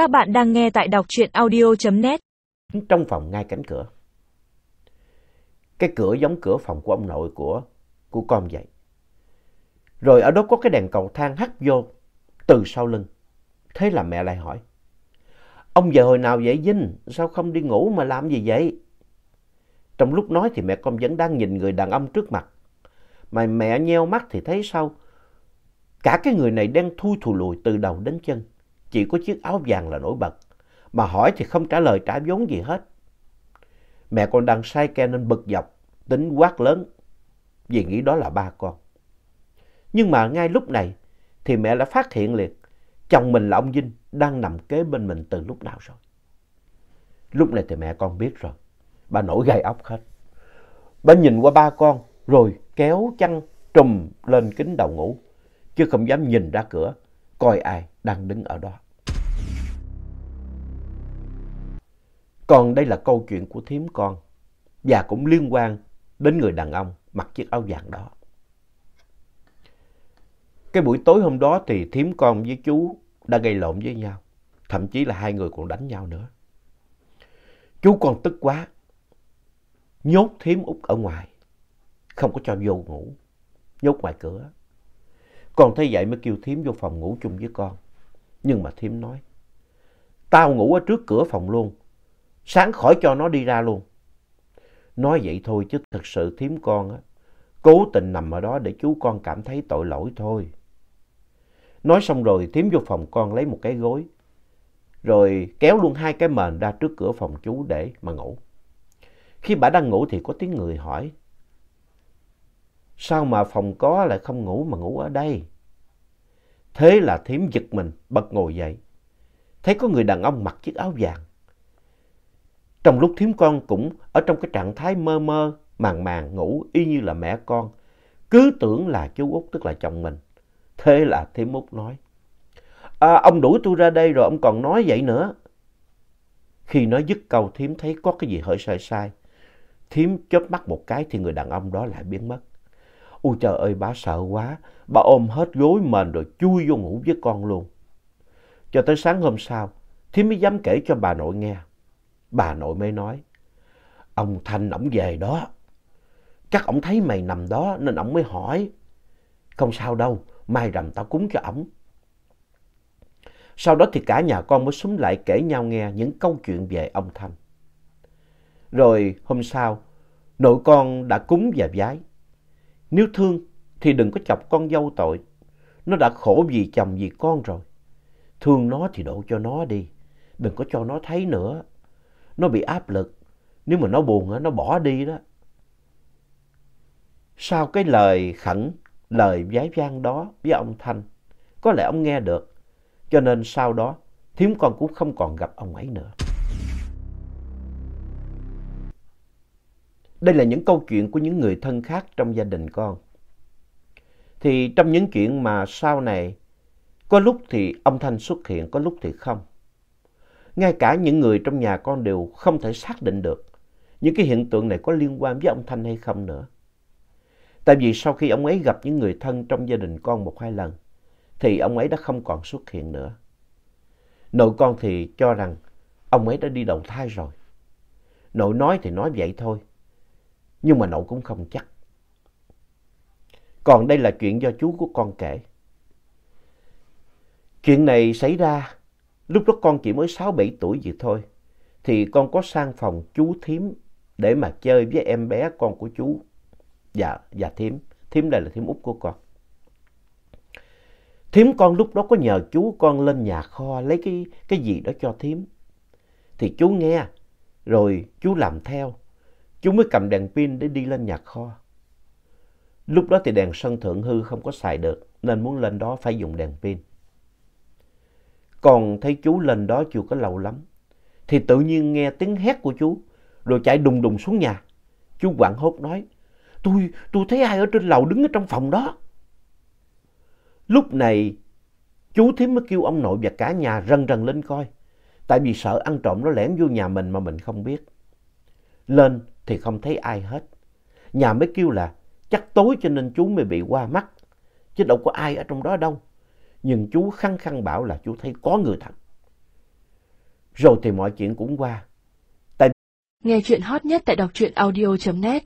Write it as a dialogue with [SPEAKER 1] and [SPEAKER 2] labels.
[SPEAKER 1] Các bạn đang nghe tại đọc truyện audio.net.
[SPEAKER 2] Trong phòng ngay cánh cửa. Cái cửa giống cửa phòng của ông nội của, của con vậy. Rồi ở đó có cái đèn cầu thang hắt vô từ sau lưng. Thế là mẹ lại hỏi. Ông giờ hồi nào vậy Vinh? Sao không đi ngủ mà làm gì vậy? Trong lúc nói thì mẹ con vẫn đang nhìn người đàn ông trước mặt. Mà mẹ nheo mắt thì thấy sao? Cả cái người này đen thui thù lùi từ đầu đến chân. Chỉ có chiếc áo vàng là nổi bật. Mà hỏi thì không trả lời trả vốn gì hết. Mẹ con đang say ke nên bực dọc, tính quát lớn. Vì nghĩ đó là ba con. Nhưng mà ngay lúc này thì mẹ đã phát hiện liền. Chồng mình là ông Vinh đang nằm kế bên mình từ lúc nào rồi. Lúc này thì mẹ con biết rồi. Bà nổi gai ốc hết. Bà nhìn qua ba con rồi kéo chăn trùm lên kính đầu ngủ. Chứ không dám nhìn ra cửa coi ai đang đứng ở đó. Còn đây là câu chuyện của thím con, và cũng liên quan đến người đàn ông mặc chiếc áo vàng đó. Cái buổi tối hôm đó thì thím con với chú đã gây lộn với nhau. Thậm chí là hai người còn đánh nhau nữa. Chú con tức quá. Nhốt thím út ở ngoài. Không có cho vô ngủ. Nhốt ngoài cửa. Con thấy vậy mới kêu thím vô phòng ngủ chung với con. Nhưng mà thím nói. Tao ngủ ở trước cửa phòng luôn. Sáng khỏi cho nó đi ra luôn. Nói vậy thôi chứ thật sự thím con á. Cố tình nằm ở đó để chú con cảm thấy tội lỗi thôi. Nói xong rồi thím vô phòng con lấy một cái gối. Rồi kéo luôn hai cái mền ra trước cửa phòng chú để mà ngủ. Khi bà đang ngủ thì có tiếng người hỏi. Sao mà phòng có lại không ngủ mà ngủ ở đây? Thế là thím giật mình bật ngồi dậy. Thấy có người đàn ông mặc chiếc áo vàng. Trong lúc thím con cũng ở trong cái trạng thái mơ mơ, màng màng ngủ y như là mẹ con. Cứ tưởng là chú Út tức là chồng mình. Thế là thím Út nói. À, ông đuổi tôi ra đây rồi ông còn nói vậy nữa. Khi nói dứt câu thím thấy có cái gì hơi sai sai. Thím chớp mắt một cái thì người đàn ông đó lại biến mất. Ôi trời ơi, bà sợ quá. Bà ôm hết gối mền rồi chui vô ngủ với con luôn. Cho tới sáng hôm sau, Thím mới dám kể cho bà nội nghe. Bà nội mới nói, ông Thanh ổng về đó. Chắc ổng thấy mày nằm đó nên ổng mới hỏi. Không sao đâu, mai rằm tao cúng cho ổng. Sau đó thì cả nhà con mới súng lại kể nhau nghe những câu chuyện về ông Thanh. Rồi hôm sau, nội con đã cúng và vái. Nếu thương thì đừng có chọc con dâu tội. Nó đã khổ vì chồng vì con rồi. Thương nó thì độ cho nó đi. Đừng có cho nó thấy nữa. Nó bị áp lực. Nếu mà nó buồn nó bỏ đi đó. Sau cái lời khẩn, lời giái vang đó với ông Thanh, có lẽ ông nghe được. Cho nên sau đó, thiếm con cũng không còn gặp ông ấy nữa. Đây là những câu chuyện của những người thân khác trong gia đình con. Thì trong những chuyện mà sau này, có lúc thì ông Thanh xuất hiện, có lúc thì không. Ngay cả những người trong nhà con đều không thể xác định được những cái hiện tượng này có liên quan với ông Thanh hay không nữa. Tại vì sau khi ông ấy gặp những người thân trong gia đình con một hai lần, thì ông ấy đã không còn xuất hiện nữa. Nội con thì cho rằng ông ấy đã đi đầu thai rồi. Nội nói thì nói vậy thôi, nhưng mà nội cũng không chắc. Còn đây là chuyện do chú của con kể. Chuyện này xảy ra lúc đó con chỉ mới 6-7 tuổi vậy thôi. Thì con có sang phòng chú thím để mà chơi với em bé con của chú. Dạ, dạ thím. Thím đây là thím út của con. Thím con lúc đó có nhờ chú con lên nhà kho lấy cái, cái gì đó cho thím. Thì chú nghe, rồi chú làm theo. Chú mới cầm đèn pin để đi lên nhà kho. Lúc đó thì đèn sân thượng hư không có xài được, nên muốn lên đó phải dùng đèn pin. Còn thấy chú lên đó chưa có lâu lắm, thì tự nhiên nghe tiếng hét của chú, rồi chạy đùng đùng xuống nhà. Chú quảng hốt nói, tôi, tôi thấy ai ở trên lầu đứng ở trong phòng đó. Lúc này, chú thím mới kêu ông nội và cả nhà rần rần lên coi, tại vì sợ ăn trộm nó lẻn vô nhà mình mà mình không biết. Lên thì không thấy ai hết. Nhà mới kêu là chắc tối cho nên chú mới bị qua mắt, chứ đâu có ai ở trong đó đâu. Nhưng chú khăng khăng bảo là chú thấy có người thật. rồi thì mọi chuyện cũng qua.
[SPEAKER 1] Nghe chuyện hot nhất tại đọc truyện audio.net